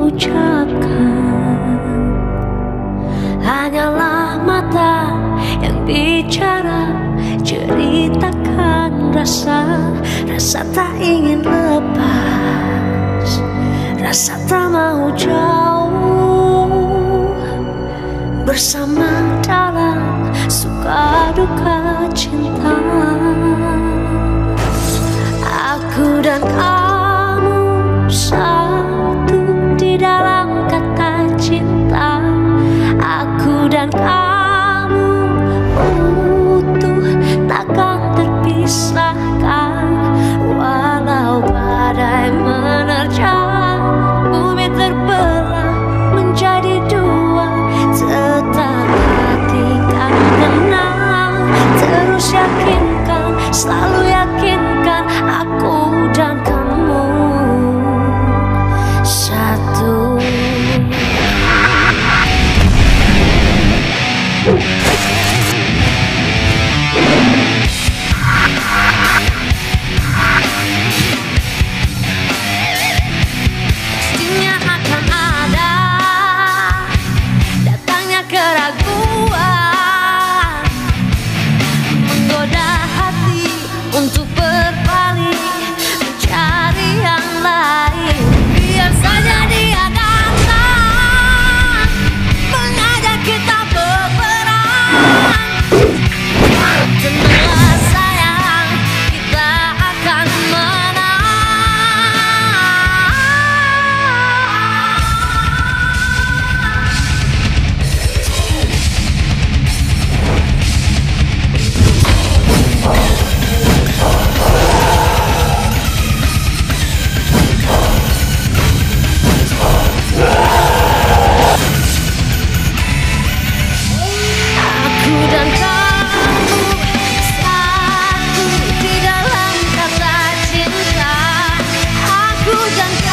ucapkan Hanyalah mata yang bicara Ceritakan rasa Rasa tak ingin lepas Rasa tak mau jauh. Bersama dalam suka duka cinta Aku dan kamu hujan